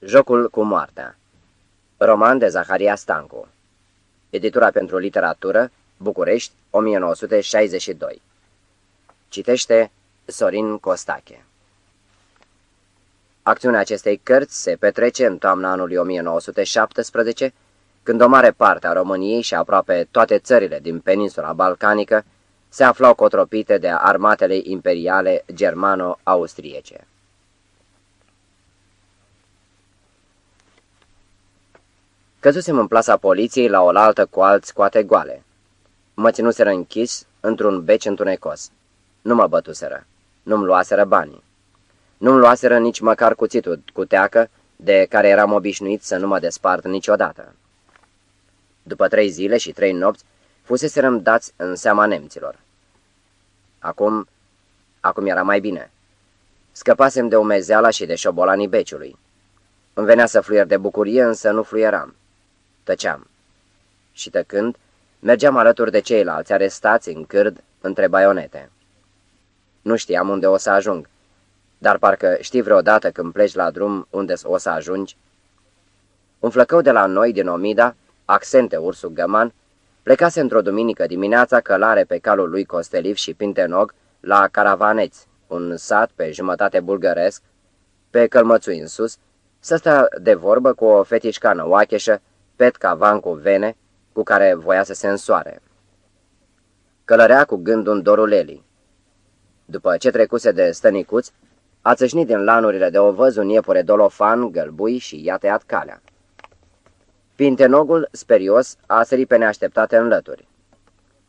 Jocul cu moartea. Roman de Zaharia Stancu. Editura pentru literatură, București, 1962 Citește Sorin Costache. Acțiunea acestei cărți se petrece în toamna anului 1917, când o mare parte a României și aproape toate țările din peninsula balcanică se aflau cotropite de armatele imperiale germano-austriece. Căzusem în plasa poliției la oaltă cu alți coate goale. Mă ținuseră închis într-un beci întunecos. Nu mă bătuseră. Nu-mi luaseră banii. Nu-mi luaseră nici măcar cuțitul cu teacă, de care eram obișnuit să nu mă despart niciodată. După trei zile și trei nopți, fuseserăm dați în seama nemților. Acum, acum era mai bine. Scăpasem de umezeala și de șobolanii beciului. Îmi venea să fluier de bucurie, însă nu fluieram. Tăceam. Și tăcând, mergeam alături de ceilalți arestați în cârd între baionete. Nu știam unde o să ajung, dar parcă știi vreodată când pleci la drum unde o să ajungi. Un flăcău de la noi din Omida, accente ursul găman, plecase într-o duminică dimineața călare pe calul lui Costeliv și Pintenog la Caravaneți, un sat pe jumătate bulgăresc, pe călmățui în sus, să stea de vorbă cu o fetișcană oacheșă pet cavan cu vene, cu care voia să se însoare. Călărea cu gândul în dorul Eli. După ce trecuse de stănicuț, a țâșnit din lanurile de ovăz un iepure dolofan, gălbui și i-a tăiat calea. Pintenogul, sperios, a sărit pe neașteptate în lături.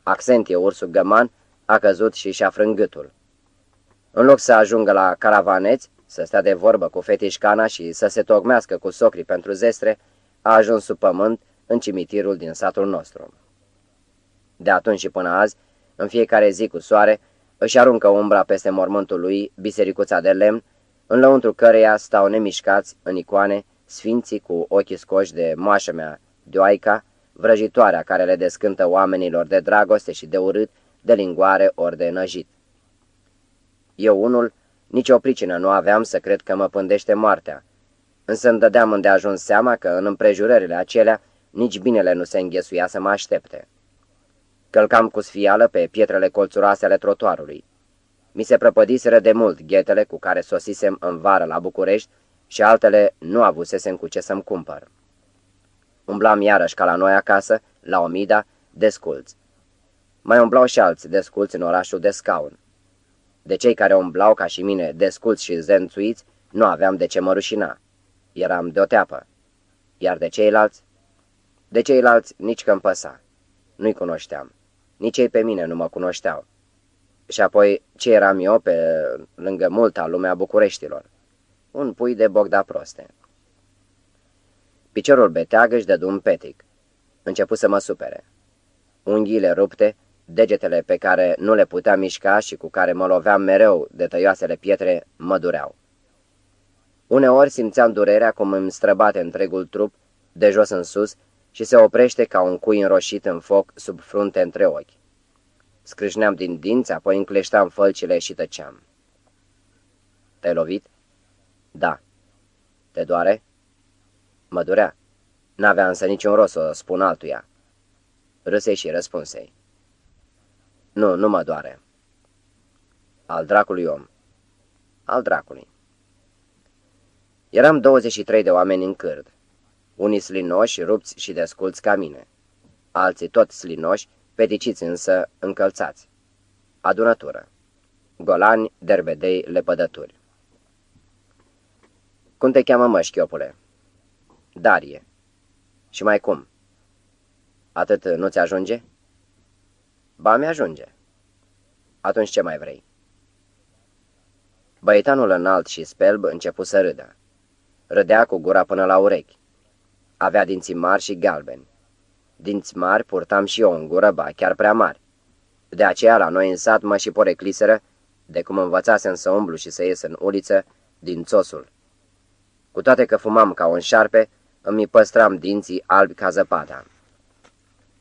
Accentie ursul găman a căzut și și-a frângâtul. În loc să ajungă la caravaneți, să stea de vorbă cu fetișcana și să se tocmească cu socrii pentru zestre, a ajuns sub pământ în cimitirul din satul nostru. De atunci și până azi, în fiecare zi cu soare, își aruncă umbra peste mormântul lui bisericuța de lemn, în lăuntru căreia stau nemișcați în icoane sfinții cu ochii scoși de moașă mea, Dioaica, vrăjitoarea care le descântă oamenilor de dragoste și de urât, de lingoare ori de năjit. Eu unul, nici o pricină nu aveam să cred că mă pândește moartea, însă îmi dădeam îndeajuns seama că în împrejurările acelea nici binele nu se înghesuia să mă aștepte. Călcam cu sfială pe pietrele colțuroase ale trotuarului. Mi se prăpădiseră de mult ghetele cu care sosisem în vară la București și altele nu avusesem cu ce să-mi cumpăr. Umblam iarăși ca la noi acasă, la Omida, desculți. Mai umblau și alți desculți în orașul de scaun. De cei care umblau ca și mine desculți și zențuiți, nu aveam de ce mă rușina. Eram de-o teapă. Iar de ceilalți? De ceilalți nici că-mi păsa. Nu-i cunoșteam. Nici ei pe mine nu mă cunoșteau. Și apoi, ce eram eu pe lângă multa lumea Bucureștilor? Un pui de bogda proste. Piciorul beteag își dădu un petic. Începu să mă supere. Unghiile rupte, degetele pe care nu le putea mișca și cu care mă loveam mereu de tăioasele pietre, mă dureau. Uneori simțeam durerea cum îmi străbate întregul trup, de jos în sus, și se oprește ca un cui înroșit în foc sub frunte între ochi. Scrâșneam din dinți, apoi încleșteam fălcile și tăceam. Te-ai lovit? Da. Te doare? Mă durea. N-avea însă niciun rost să o spun altuia. Râsei și răspunsei. Nu, nu mă doare. Al dracului om. Al dracului. Eram 23 de oameni în cârd, unii slinoși, rupți și desculți ca mine, alții tot slinoși, peticiți însă încălțați. Adunătură. Golani, derbedei, lepădături. Cum te cheamă, mă, șchiopule? Darie. Și mai cum? Atât nu-ți ajunge? Ba, mi-ajunge. Atunci ce mai vrei? Băietanul înalt și spelb începu să râdă. Râdea cu gura până la urechi. Avea dinții mari și galbeni. Dinți mari purtam și eu în gură, ba chiar prea mari. De aceea la noi în sat mă și porecliseră, de cum învățasem să umblu și să ies în uliță, din țosul. Cu toate că fumam ca un șarpe, îmi păstram dinții albi ca zăpada.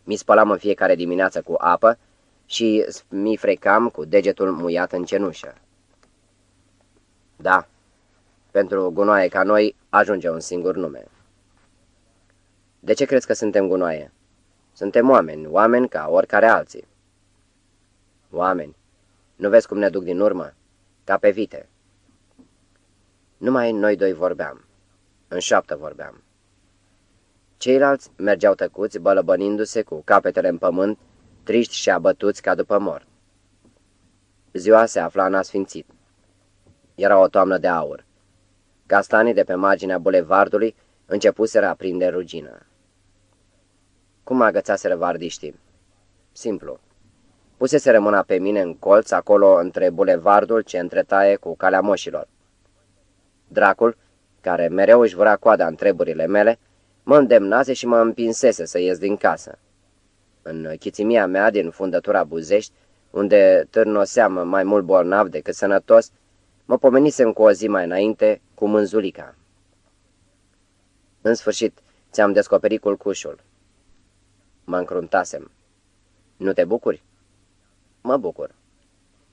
Mi spălam în fiecare dimineață cu apă și mi frecam cu degetul muiat în cenușă. Da, Pentru gunoaie ca noi ajunge un singur nume. De ce crezi că suntem gunoaie? Suntem oameni, oameni ca oricare alții. Oameni, nu vezi cum ne duc din urmă? Ca pe vite. Numai noi doi vorbeam. În șoaptă vorbeam. Ceilalți mergeau tăcuți, bălăbănindu-se cu capetele în pământ, triști și abătuți ca după mort. Ziua se afla în asfințit. Era o toamnă de aur. Castanii de pe marginea bulevardului începuseră a prinde rugină. Cum agățaseră vardiștii? Simplu. Puseseră mâna pe mine în colț, acolo între bulevardul ce întretaie cu calea moșilor. Dracul, care mereu își vrea coada în treburile mele, mă îndemnase și mă împinsese să ies din casă. În chițimia mea din fundătura Buzești, unde târnoseam mai mult bolnav decât sănătos, mă pomenisem cu o zi mai înainte cu mânzulica. În sfârșit, ți-am descoperit culcușul. Mă încruntasem. Nu te bucuri? Mă bucur.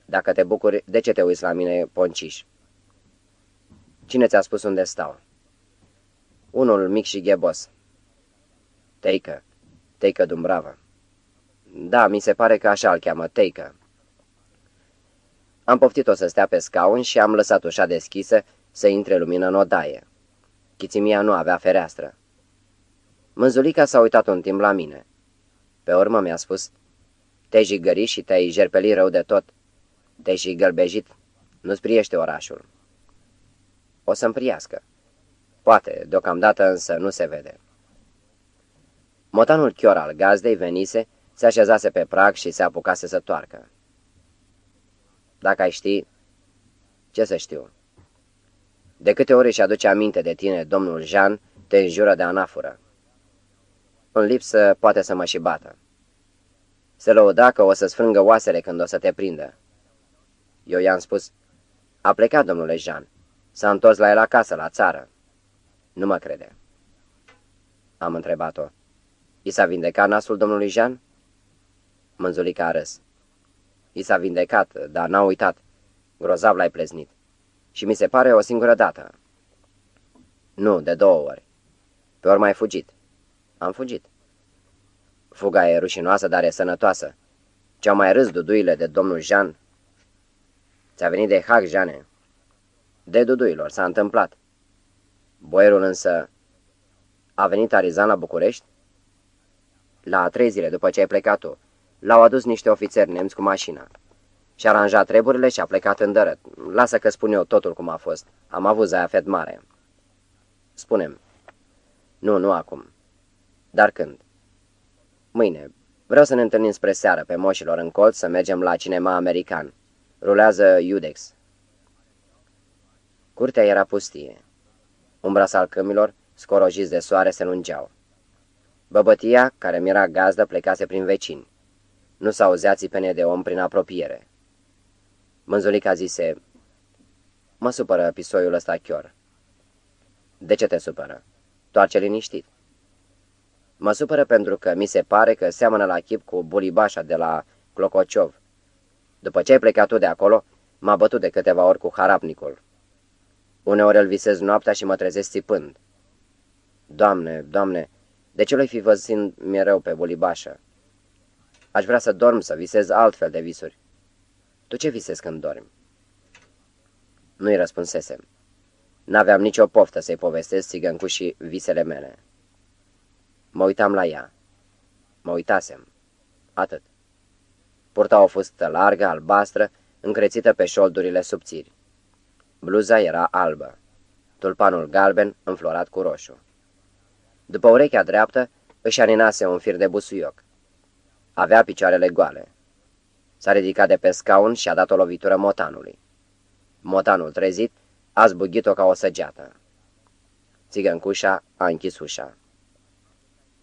Dacă te bucuri, de ce te uiți la mine, ponciș? Cine ți-a spus unde stau? Unul mic și ghebos. Teică. Teică Dumbrava. Da, mi se pare că așa îl cheamă, Teică. Am poftit-o să stea pe scaun și am lăsat ușa deschisă să intre lumină în odaie. Chițimia nu avea fereastră. Mânzulica s-a uitat un timp la mine. Pe urmă mi-a spus, te-ai jigărit și te-ai jerpelit rău de tot. Te-ai și gălbejit. Nu-ți priește orașul. O să-mi priască. Poate, deocamdată însă nu se vede. Motanul chior al gazdei venise, se așezase pe prag și se apucase să toarcă. Dacă ai ști, ce să știu? De câte ori își aduce aminte de tine, domnul Jean, te înjură de anafură. În lipsă poate să mă și bată. Se lăuda că o să sfrângă oasele când o să te prindă. Eu i-am spus, a plecat domnule Jean, s-a întors la el acasă, la țară. Nu mă crede. Am întrebat-o. I s-a vindecat nasul domnului Jean? Mânzulica a râs. I s-a vindecat, dar n-a uitat. Grozav l-ai pleznit. Și mi se pare o singură dată. Nu, de două ori. Pe ori mai fugit. Am fugit. Fuga e rușinoasă, dar e sănătoasă. Ce-au mai râs duduile de domnul Jean? Ți-a venit de hac, Jeane. De duduilor, s-a întâmplat. Boierul însă... A venit Arizan la București? La trei zile după ce ai plecat tu, l-au adus niște ofițeri nemți cu mașina. Și-a aranjat treburile și a plecat în dărăt. Lasă că spun eu totul cum a fost. Am avut zaia fet mare. Spunem. Nu, nu acum. Dar când? Mâine. Vreau să ne întâlnim spre seară pe moșilor în colț să mergem la cinema american. Rulează Iudex. Curtea era pustie. Umbra salcâmilor, scorojiți de soare, se lungeau. Băbătia, care mi-era gazdă, plecase prin vecini. Nu s-auzea țipene de om prin apropiere. Mânzulica zise, Mă supără pisoiul ăsta chior. De ce te supără? Toarce liniștit. Mă supără pentru că mi se pare că seamănă la chip cu bulibașa de la Clocociov. După ce ai plecat tu de acolo, m-a bătut de câteva ori cu harapnicul. Uneori îl visez noaptea și mă trezesc țipând. Doamne, doamne, de ce l-ai fi văzând mereu pe bulibașă? Aș vrea să dorm, să visez altfel de visuri. Tu ce visezi când dormi? Nu-i răspunsesem. N-aveam nicio poftă să-i povestesc țigăncușii visele mele. Mă uitam la ea. Mă uitasem. Atât. Purta o fustă largă, albastră, încrețită pe șoldurile subțiri. Bluza era albă. Tulpanul galben înflorat cu roșu. După urechea dreaptă își aninase un fir de busuioc. Avea picioarele goale. S-a ridicat de pe scaun și a dat o lovitură motanului. Motanul trezit a zbugit-o ca o săgeată. Țigăncușa a închis ușa.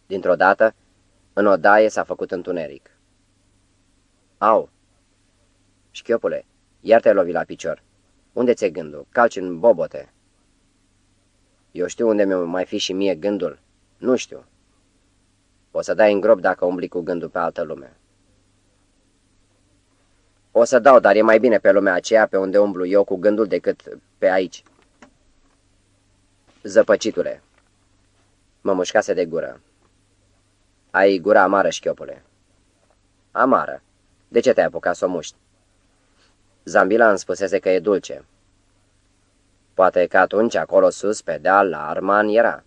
Dintr-o dată, în odaie s-a făcut întuneric. Au! Șchiopule, iar te lovi la picior. Unde ți-e gândul? Calci în bobote. Eu știu unde mi mai fi și mie gândul. Nu știu. O să dai în grob dacă umbli cu gândul pe altă lume. O să dau, dar e mai bine pe lumea aceea pe unde umblu eu cu gândul decât pe aici. Zăpăcitule. Mă mușcase de gură. Ai gura amară, șchiopule. Amară. De ce te-ai apucat să o muști? Zambila îmi spusese că e dulce. Poate că atunci, acolo sus, pe deal, la Arman, era.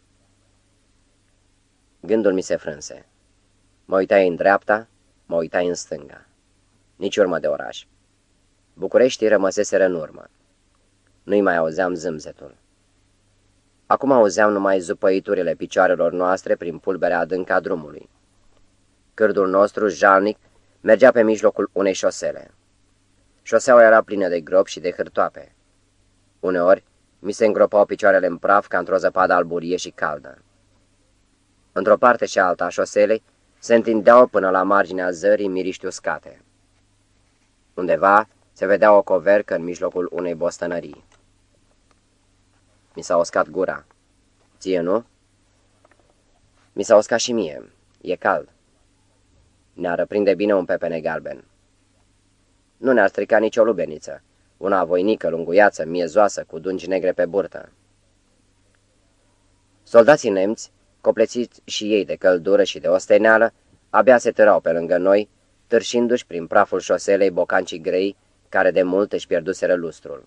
Gândul mi se frânse. Mă uitai în dreapta, mă uitai în stânga. Nici urmă de oraș. Bucureștii rămăseseră în urmă. Nu-i mai auzeam zâmzetul. Acum auzeam numai zupăiturile picioarelor noastre prin pulberea adâncă a drumului. Cârdul nostru, jalnic, mergea pe mijlocul unei șosele. Șoseaua era plină de gropi și de hârtoape. Uneori, mi se îngropau picioarele în praf ca într-o zăpadă alburie și caldă. Într-o parte și alta a șoselei se întindeau până la marginea zării miriști uscate. Undeva se vedea o covercă în mijlocul unei bostănării. Mi s-a uscat gura. Ție nu? Mi s-a uscat și mie. E cald. Ne-ar răprinde bine un pepene galben. Nu ne-ar strica nicio lubeniță. Una voinică, lunguiață, miezoasă, cu dungi negre pe burtă. Soldații nemți, coplețiți și ei de căldură și de osteneală, abia se târau pe lângă noi, târșindu-și prin praful șoselei bocancii grei, care de mult își pierduseră lustrul.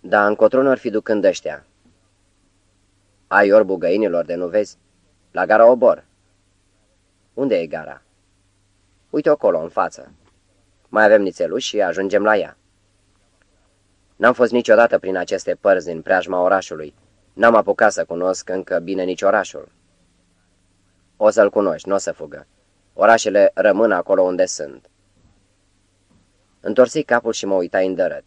Da, încotro ar fi ducând ăștia. Ai orbul găinilor de nu vezi? La gara Obor. Unde e gara? Uite acolo, în față. Mai avem nițeluși și ajungem la ea. N-am fost niciodată prin aceste părți din preajma orașului. N-am apucat să cunosc încă bine nici orașul. O să-l cunoști, nu o să fugă. Orașele rămân acolo unde sunt. Întorsi capul și mă uitai îndărăt.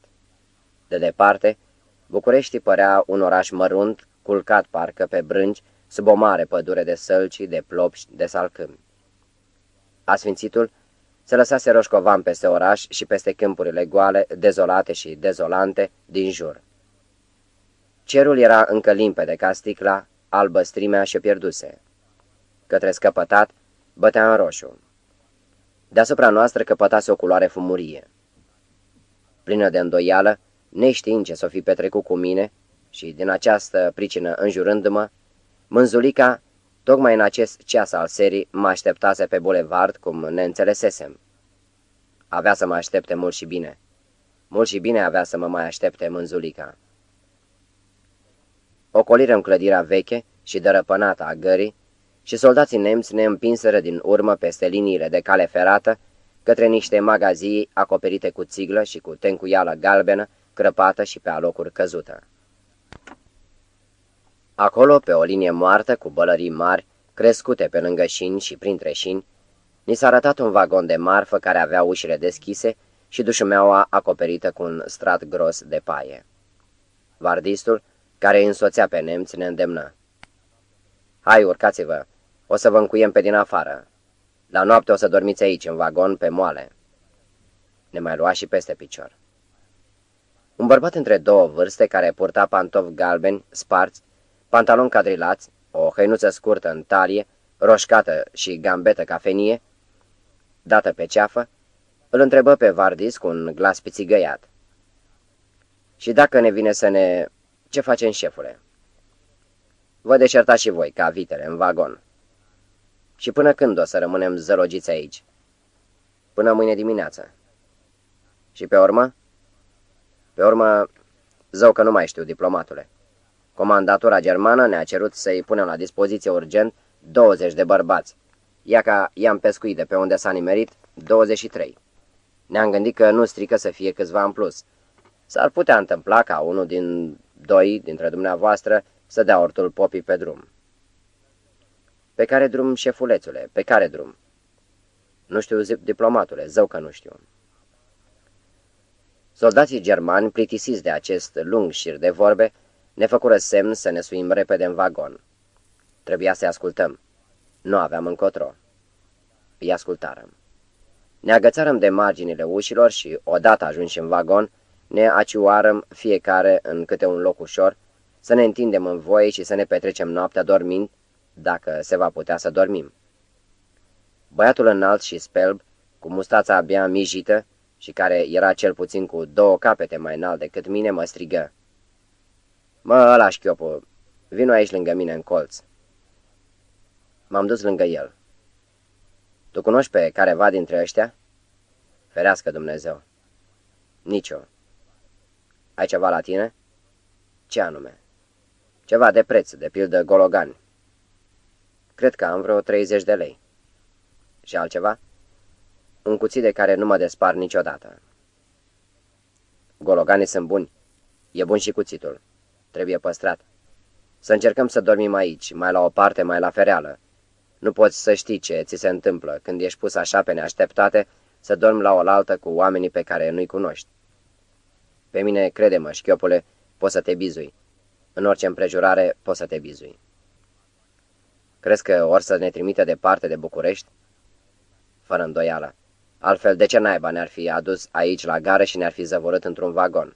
De departe, București părea un oraș mărunt, culcat parcă pe brânci, sub o mare pădure de sălci, de plopși, de salcâmi. Asfințitul se lăsase roșcovan peste oraș și peste câmpurile goale, dezolate și dezolante din jur. Cerul era încă limpede ca sticla, albă strimea și pierduse. Către scăpătat, bătea în roșu. Deasupra noastră căpătase o culoare fumurie. Plină de îndoială, neștiind ce s-o fi petrecut cu mine și din această pricină înjurându-mă, mânzulica, tocmai în acest ceas al serii, mă așteptase pe bulevard cum ne înțelesesem. Avea să mă aștepte mult și bine. Mult și bine avea să mă mai aștepte mânzulica. Ocolirăm clădirea veche și dărăpânată a gării și soldații nemți ne împinseră din urmă peste liniile de cale ferată către niște magazii acoperite cu țiglă și cu tencuială galbenă crăpată și pe alocuri căzută. Acolo, pe o linie moartă cu bălării mari, crescute pe lângă șini și printre șini, ni s-a arătat un vagon de marfă care avea ușile deschise și dușumeaua acoperită cu un strat gros de paie. Vardistul, care îi însoțea pe nemți, ne îndemnă. Hai, urcați-vă, o să vă încuiem pe din afară. La noapte o să dormiți aici, în vagon, pe moale. Ne mai lua și peste picior. Un bărbat între două vârste care purta pantofi galbeni, sparți, pantaloni cadrilați, o hăinuță scurtă în talie, roșcată și gambetă cafenie, dată pe ceafă, îl întrebă pe Vardis cu un glas pițigăiat. Și dacă ne vine să ne... Ce facem, șefule? Vă deșertați și voi, ca vitele, în vagon. Și până când o să rămânem zărogiți aici? Până mâine dimineață. Și pe urmă? Pe urmă, zău că nu mai știu, diplomatule. Comandatura germană ne-a cerut să-i punem la dispoziție urgent 20 de bărbați. Ia ca i-am pescuit de pe unde s-a nimerit 23. Ne-am gândit că nu strică să fie câțiva în plus. S-ar putea întâmpla ca unul din doi dintre dumneavoastră să dea ortul popii pe drum. Pe care drum, șefulețule? Pe care drum? Nu știu, diplomatule, zău că nu știu. Soldații germani, plictisiți de acest lung șir de vorbe, ne făcură semn să ne suim repede în vagon. Trebuia să-i ascultăm. Nu aveam încotro. Îi ascultarăm. Ne agățarăm de marginile ușilor și, odată ajunși în vagon, ne aciuarăm fiecare în câte un loc ușor, să ne întindem în voie și să ne petrecem noaptea dormind, dacă se va putea să dormim. Băiatul înalt și spelb, cu mustața abia mijită, și care era cel puțin cu două capete mai înalt decât mine, mă strigă. Mă, ăla șchiopul, vino aici lângă mine în colț. M-am dus lângă el. Tu cunoști pe careva dintre ăștia? Ferească Dumnezeu. Nicio. Ai ceva la tine? Ce anume? Ceva de preț, de pildă gologani. Cred că am vreo 30 de lei. Și altceva? Un cuțit de care nu mă despar niciodată. Gologanii sunt buni. E bun și cuțitul. Trebuie păstrat. Să încercăm să dormim aici, mai la o parte, mai la fereală. Nu poți să știi ce ți se întâmplă când ești pus așa pe neașteptate să dormi la oaltă cu oamenii pe care nu-i cunoști. Pe mine, crede-mă, șchiopule, poți să te bizui. În orice împrejurare poți să te bizui. Crezi că or să ne trimită departe de București? Fără îndoială. Altfel, de ce naiba ne-ar fi adus aici la gară și ne-ar fi zăvorât într-un vagon?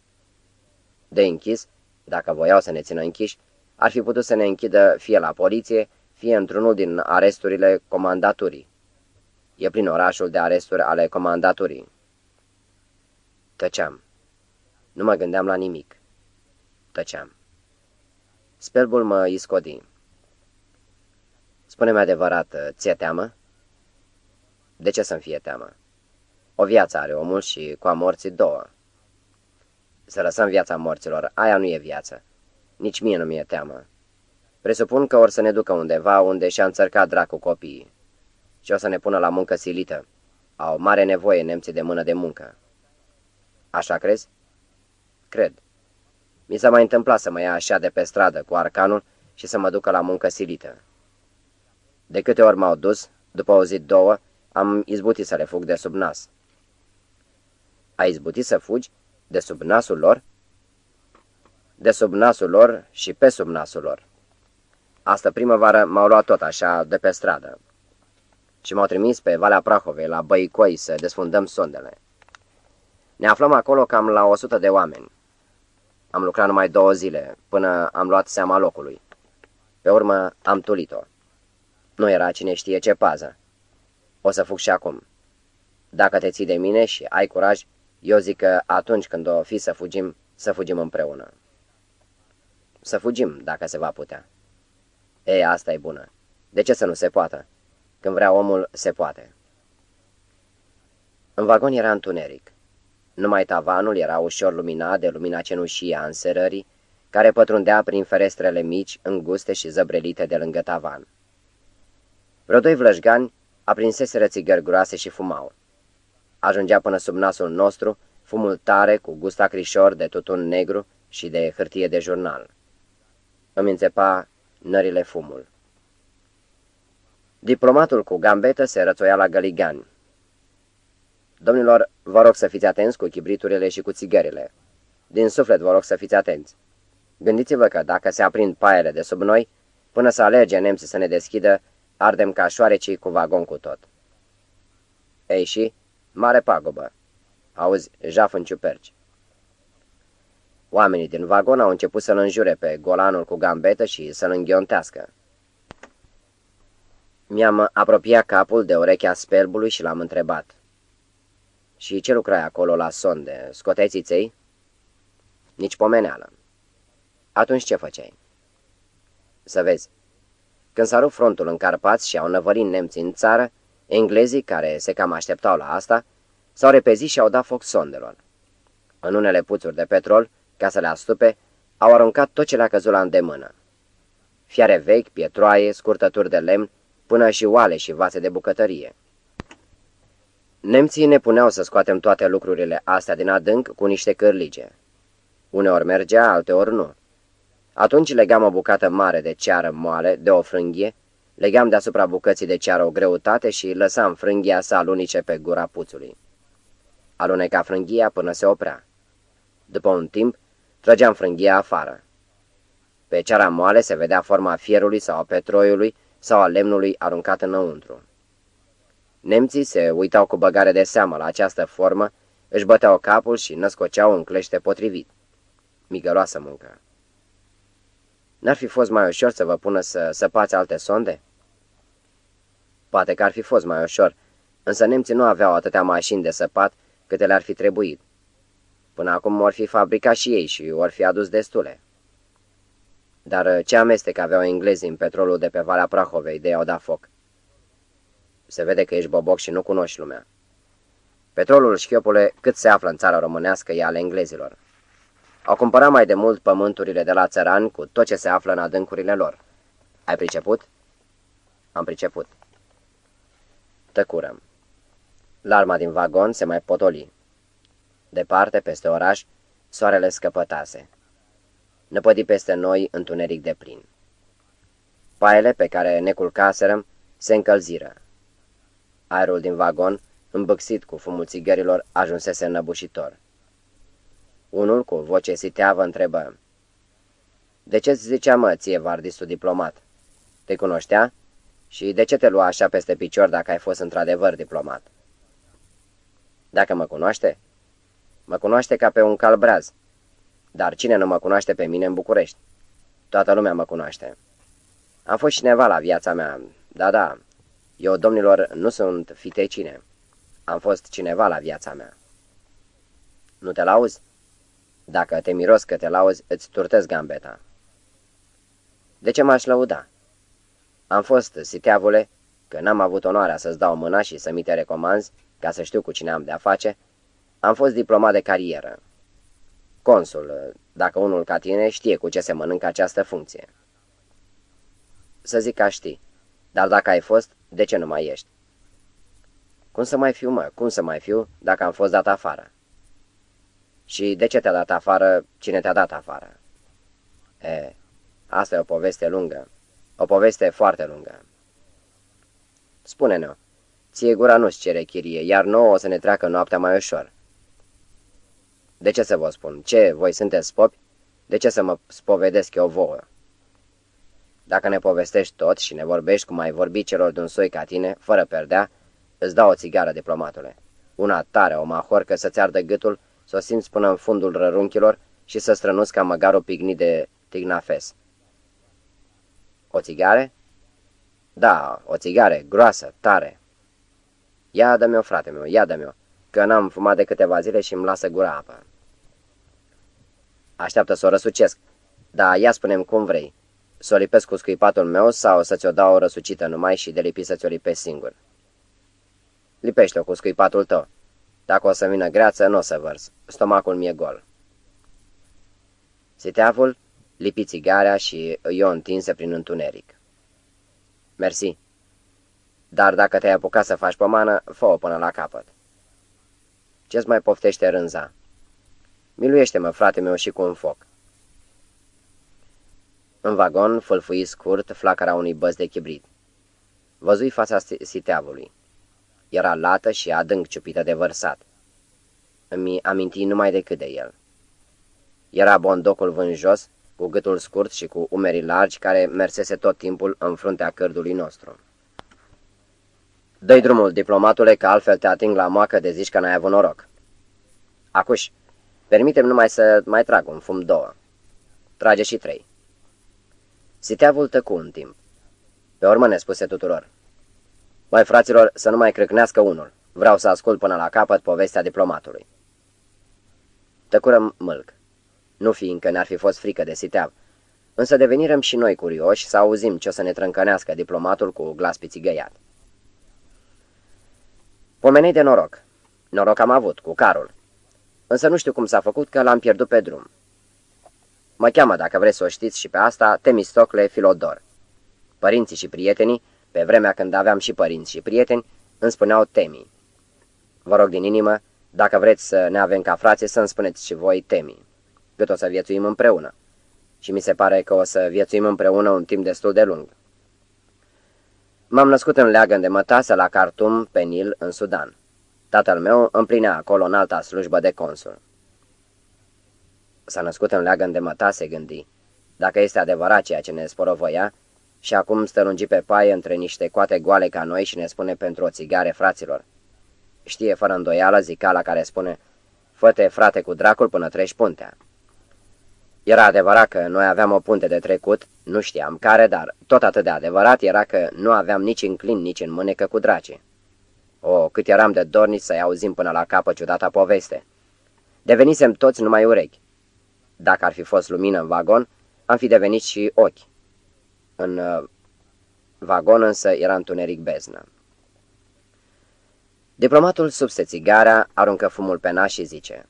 De închis, dacă voiau să ne țină închiși, ar fi putut să ne închidă fie la poliție, fie într-unul din aresturile comandaturii. E plin orașul de aresturi ale comandaturii. Tăceam. Nu mă gândeam la nimic. Tăceam. Spelbul mă iscodi. Spune-mi adevărat, ție teamă? De ce să-mi fie teamă? O viață are omul și cu a morții două. Să lăsăm viața morților, aia nu e viață. Nici mie nu mi-e teamă. Presupun că or să ne ducă undeva unde și-a înțărcat dracu copiii. Și o să ne pună la muncă silită. Au mare nevoie nemții de mână de muncă. Așa crezi? Cred. Mi s-a mai întâmplat să mă ia așa de pe stradă cu arcanul și să mă ducă la muncă silită. De câte ori m-au dus, după o zi două, am izbutit să le fug de sub nas. Ai izbutit să fugi de sub nasul lor? De sub nasul lor și pe sub nasul lor. Asta primăvară m-au luat tot așa de pe stradă și m-au trimis pe Valea Prahovei la Băicoi să desfundăm sondele. Ne aflăm acolo cam la 100 de oameni. Am lucrat numai două zile, până am luat seama locului. Pe urmă am tulit-o. Nu era cine știe ce pază. O să fug și acum. Dacă te ții de mine și ai curaj, eu zic că atunci când o fi să fugim, să fugim împreună. Să fugim, dacă se va putea. Ei, asta e bună. De ce să nu se poată? Când vrea omul, se poate. În vagon era întuneric. Numai tavanul era ușor luminat de lumina cenușie a înserării, care pătrundea prin ferestrele mici, înguste și zăbrelite de lângă tavan. Vreo doi vlășgani aprinseseră țigări groase și fumau. Ajungea până sub nasul nostru fumul tare cu gust acrișor de tutun negru și de hârtie de jurnal. Îmi înțepa nările fumul. Diplomatul cu gambetă se rățoia la găligani. Domnilor, vă rog să fiți atenți cu chibriturile și cu țigările. Din suflet vă rog să fiți atenți. Gândiți-vă că dacă se aprind paiele de sub noi, până să alerge nemții să ne deschidă, ardem ca șoarecii cu vagon cu tot. Ei și, mare pagubă. Auzi, jaf în ciuperci. Oamenii din vagon au început să-l înjure pe golanul cu gambetă și să-l înghiontească. Mi-am apropiat capul de urechea spelbului și l-am întrebat. Și ce lucrai acolo la sonde? Scoteai țiței? Nici pomeneală. Atunci ce făceai? Să vezi. Când s-a rupt frontul în Carpați și au năvărit nemții în țară, englezii, care se cam așteptau la asta, s-au repezit și au dat foc sondelor. În unele puțuri de petrol, ca să le astupe, au aruncat tot ce le-a căzut la îndemână. Fiare vechi, pietroaie, scurtături de lemn, până și oale și vase de bucătărie. Nemții ne puneau să scoatem toate lucrurile astea din adânc cu niște cârlige. Uneori mergea, alteori nu. Atunci legam o bucată mare de ceară moale, de o frânghie, legam deasupra bucății de ceară o greutate și lăsam frânghia să alunice pe gura puțului. Aluneca frânghia până se oprea. După un timp, trăgeam frânghia afară. Pe ceara moale se vedea forma fierului sau a petroiului sau a lemnului aruncat înăuntru. Nemții se uitau cu băgare de seamă la această formă, își băteau capul și născoceau un clește potrivit. Migăloasă muncă. N-ar fi fost mai ușor să vă pună să săpați alte sonde? Poate că ar fi fost mai ușor, însă nemții nu aveau atâtea mașini de săpat câte le-ar fi trebuit. Până acum or fi fabricat și ei și or fi adus destule. Dar ce amestec aveau englezii în petrolul de pe Valea Prahovei de i-au dat foc? Se vede că ești boboc și nu cunoști lumea. Petrolul, șchiopule, cât se află în țara românească, e ale englezilor. Au cumpărat mai de mult pământurile de la țărani cu tot ce se află în adâncurile lor. Ai priceput? Am priceput. Tăcurăm. Larma din vagon se mai potoli. Departe, peste oraș, soarele scăpătase. Năpădi peste noi întuneric de plin. Paiele pe care ne culcaserăm se încălziră. Aerul din vagon, îmbăxit cu fumul țigărilor, ajunsese înăbușitor. Unul, cu voce siteavă, întrebă. De ce-ți zicea, mă, ție, vardistul diplomat? Te cunoștea? Și de ce te lua așa peste picior dacă ai fost într-adevăr diplomat? Dacă mă cunoaște? Mă cunoaște ca pe un calbraz. Dar cine nu mă cunoaște pe mine în București? Toată lumea mă cunoaște. Am fost cineva la viața mea. Da, da. Eu, domnilor, nu sunt fitecine. Am fost cineva la viața mea. Nu te lauzi? Dacă te miros că te lauzi, îți turtez gambeta. De ce m-aș lăuda? Am fost, siteavule, că n-am avut onoarea să-ți dau mâna și să mi te recomanzi, ca să știu cu cine am de-a face, am fost diplomat de carieră. Consul, dacă unul ca tine știe cu ce se mănâncă această funcție. Să zic că știi, dar dacă ai fost, de ce nu mai ești? Cum să mai fiu, mă? Cum să mai fiu dacă am fost dat afară? Și de ce te-a dat afară? Cine te-a dat afară? E, asta e o poveste lungă. O poveste foarte lungă. Spune-ne-o. Ție gura nu-ți cere chirie, iar nouă o să ne treacă noaptea mai ușor. De ce să vă spun? Ce, voi sunteți popi? De ce să mă spovedesc eu vouă? Dacă ne povestești tot și ne vorbești cum ai vorbit celor de un soi ca tine, fără perdea, îți dau o țigară, diplomatule. Una tare, o mahorcă să-ți ardă gâtul, să o simți până în fundul rărunchilor și să strănuți ca măgarul pignit de tignafes. O țigare? Da, o țigare, groasă, tare. Ia dă-mi-o, frate meu, ia dă-mi-o, că n-am fumat de câteva zile și îmi lasă gura apă. Așteaptă să o răsucesc, da, ia spunem cum vrei. Să o lipesc cu scuipatul meu sau să ți-o dau o răsucită numai și de lipi să ți-o lipesc singur? Lipește-o cu scuipatul tău. Dacă o să vină greață, nu o să vărs. Stomacul mi-e gol. Siteavul lipi țigarea și îi o întinse prin întuneric. Mersi. Dar dacă te-ai apucat să faci pomană, fă-o până la capăt. Ce-ți mai poftește rânza? Miluiește-mă, frate meu, și cu un foc. În vagon fâlfui scurt flacăra unui băz de chibrit. Văzui fața siteavului. Era lată și adânc ciupită de vărsat. Îmi aminti numai decât de el. Era bondocul vânjos, cu gâtul scurt și cu umerii largi, care mersese tot timpul în fruntea cărdului nostru. Dă-i drumul, diplomatule, că altfel te ating la moacă de zici că n-ai avut noroc. Acuși, permitem numai să mai trag un fum două. Trage și trei. Siteavul tăcu un timp. Pe urmă ne spuse tuturor. Mai fraților, să nu mai crâcnească unul. Vreau să ascult până la capăt povestea diplomatului. Tăcurăm mâlc. Nu fiindcă ne-ar fi fost frică de siteav, însă devenirăm și noi curioși să auzim ce o să ne trâncănească diplomatul cu glas pițigăiat. Pomenei de noroc. Noroc am avut, cu carul. Însă nu știu cum s-a făcut că l-am pierdut pe drum. Mă cheamă, dacă vreți să o știți și pe asta, Temistocle Filodor. Părinții și prietenii, pe vremea când aveam și părinți și prieteni, îmi spuneau Temi. Vă rog din inimă, dacă vreți să ne avem ca frați, să-mi spuneți și voi Temi, cât o să viețuim împreună. Și mi se pare că o să viețuim împreună un timp destul de lung. M-am născut în leagăn de mătase la Khartoum, pe Nil, în Sudan. Tatăl meu împlinea acolo în alta slujbă de consul. S-a născut în leagăn de mătase, gândi. Dacă este adevărat ceea ce ne sporovăia, și acum stărungi pe paie între niște coate goale ca noi și ne spune pentru o țigare, fraților. Știe fără îndoială zicala care spune, fă frate cu dracul până treci puntea. Era adevărat că noi aveam o punte de trecut, nu știam care, dar tot atât de adevărat era că nu aveam nici în clin, nici în mânecă cu draci. O, cât eram de dornici să-i auzim până la capă ciudata poveste. Devenisem toți numai urechi. Dacă ar fi fost lumină în vagon, am fi devenit și ochi. În uh, vagon însă era întuneric beznă. Diplomatul subse țigara, aruncă fumul pe nas și zice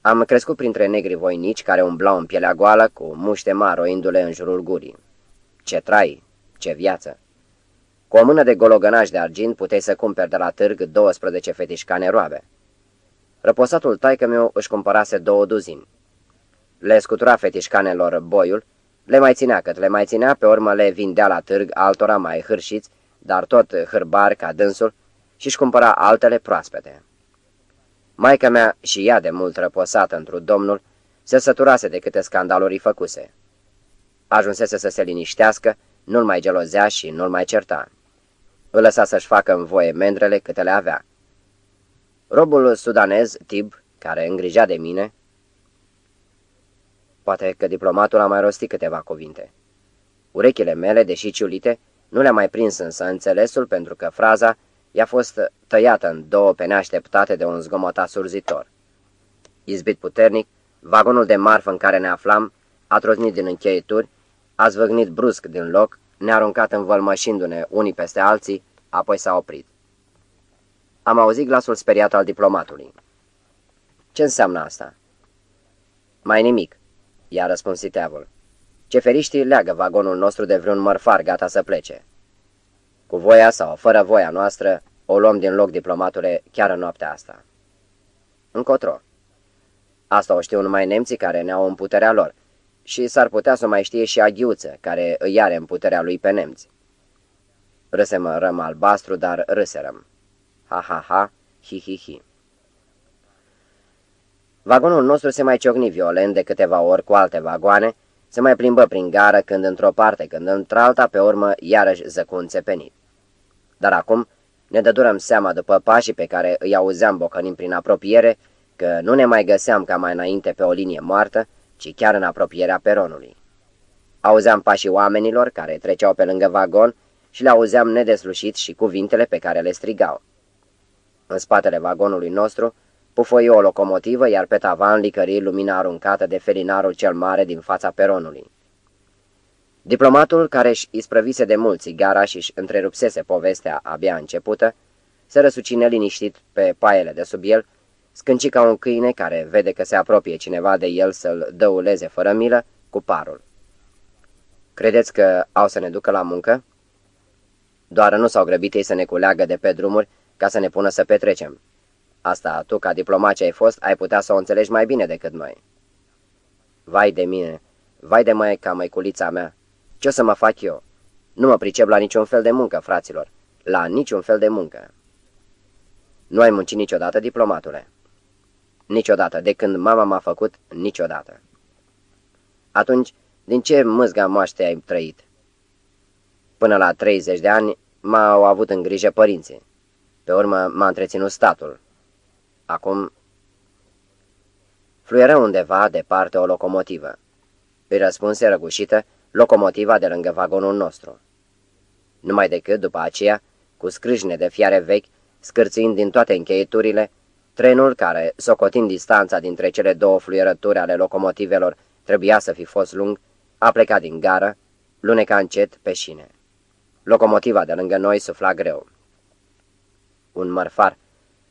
Am crescut printre negri voinici care umblau în pielea goală cu muște mari roindu-le în jurul gurii. Ce trai, ce viață! Cu o mână de gologănaș de argint puteai să cumperi de la târg 12 fetișcane roabe. Răposatul taică meu își cumpărase două duzini. Le scutura fetișcanelor boiul, le mai ținea cât le mai ținea, pe urmă le vindea la târg altora mai hârșiți, dar tot hârbar ca dânsul, și își cumpăra altele proaspete. Maica mea și ea de mult răposată într domnul, se săturase de câte scandaluri făcuse. Ajunsese să se liniștească, nu-l mai gelozea și nu-l mai certa. Îl lăsa să-și facă în voie mendrele câte le avea. Robul sudanez, Tib, care îngrija de mine, poate că diplomatul a mai rostit câteva cuvinte. Urechile mele, deși ciulite, nu le-a mai prins însă înțelesul pentru că fraza i-a fost tăiată în două pe neașteptate de un zgomot asurzitor. Izbit puternic, vagonul de marfă în care ne aflam a troznit din încheieturi, a zvăgnit brusc din loc, ne-a aruncat învălmășindu-ne unii peste alții, apoi s-a oprit. Am auzit glasul speriat al diplomatului. Ce înseamnă asta?" Mai nimic," i-a răspuns Iteavul. Ceferiștii leagă vagonul nostru de vreun mărfar gata să plece. Cu voia sau fără voia noastră, o luăm din loc diplomatule chiar în noaptea asta. Încotro. Asta o știu numai nemții care ne-au în puterea lor și s-ar putea să mai știe și aghiuță, care îi are în puterea lui pe nemți. Râsem răm albastru, dar râserăm. Ha, ha, ha, hi, hi, hi. Vagonul nostru se mai ciocni violent de câteva ori cu alte vagoane, se mai plimbă prin gară când într-o parte, când într-alta, pe urmă iarăși zăcu înțepenit. Dar acum ne dădurăm seama după pașii pe care îi auzeam bocănind prin apropiere că nu ne mai găseam ca mai înainte pe o linie moartă, ci chiar în apropierea peronului. Auzeam pașii oamenilor care treceau pe lângă vagon și le auzeam nedeslușit și cuvintele pe care le strigau. În spatele vagonului nostru pufoi o locomotivă, iar pe tavan licări lumina aruncată de felinarul cel mare din fața peronului. Diplomatul, care își isprăvise de mult țigara și își întrerupsese povestea abia începută, se răsucine liniștit pe paiele de sub el, scânci ca un câine care vede că se apropie cineva de el să-l dăuleze fără milă cu parul. Credeți că au să ne ducă la muncă? Doar nu s-au grăbit ei să ne culeagă de pe drumuri ca să ne pună să petrecem. Asta, tu, ca diplomat ce ai fost, ai putea să o înțelegi mai bine decât noi. Vai de mine, vai de mai ca măiculița mea, ce o să mă fac eu? Nu mă pricep la niciun fel de muncă, fraților. La niciun fel de muncă. Nu ai muncit niciodată, diplomatule? Niciodată, de când mama m-a făcut, niciodată. Atunci, din ce mâzga moaște ai trăit? Până la 30 de ani m-au avut în grijă părinții. Pe urmă m-a întreținut statul. Acum... Fluieră undeva departe o locomotivă. Îi răspunse răgușită locomotiva de lângă vagonul nostru. Numai decât, după aceea, cu scrâșne de fiare vechi, scârțind din toate încheieturile, trenul care, socotind distanța dintre cele două fluierături ale locomotivelor, trebuia să fi fost lung, a plecat din gară, luneca încet pe șine. Locomotiva de lângă noi sufla greu. Un mărfar.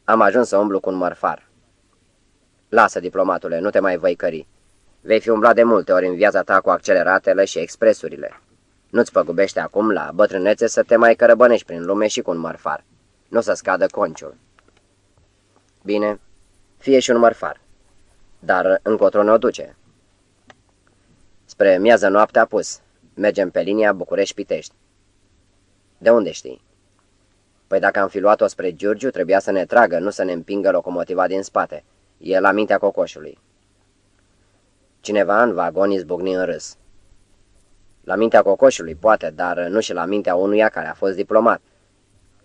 Am ajuns să umblu cu un mărfar. Lasă, diplomatule, nu te mai văicări. Vei fi umblat de multe ori în viața ta cu acceleratele și expresurile. Nu-ți păgubește acum la bătrânețe să te mai cărăbănești prin lume și cu un mărfar. Nu să scadă conciul. Bine, fie și un mărfar. Dar încotro ne-o duce. Spre miază noapte a pus. Mergem pe linia București-Pitești. De unde știi? Păi dacă am fi luat-o spre Giurgiu, trebuia să ne tragă, nu să ne împingă locomotiva din spate. E la mintea cocoșului. Cineva în vagon izbucni în râs. La mintea cocoșului, poate, dar nu și la mintea unuia care a fost diplomat.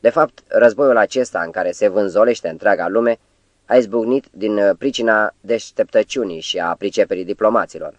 De fapt, războiul acesta în care se vânzolește întreaga lume a izbucnit din pricina deșteptăciunii și a priceperii diplomaților.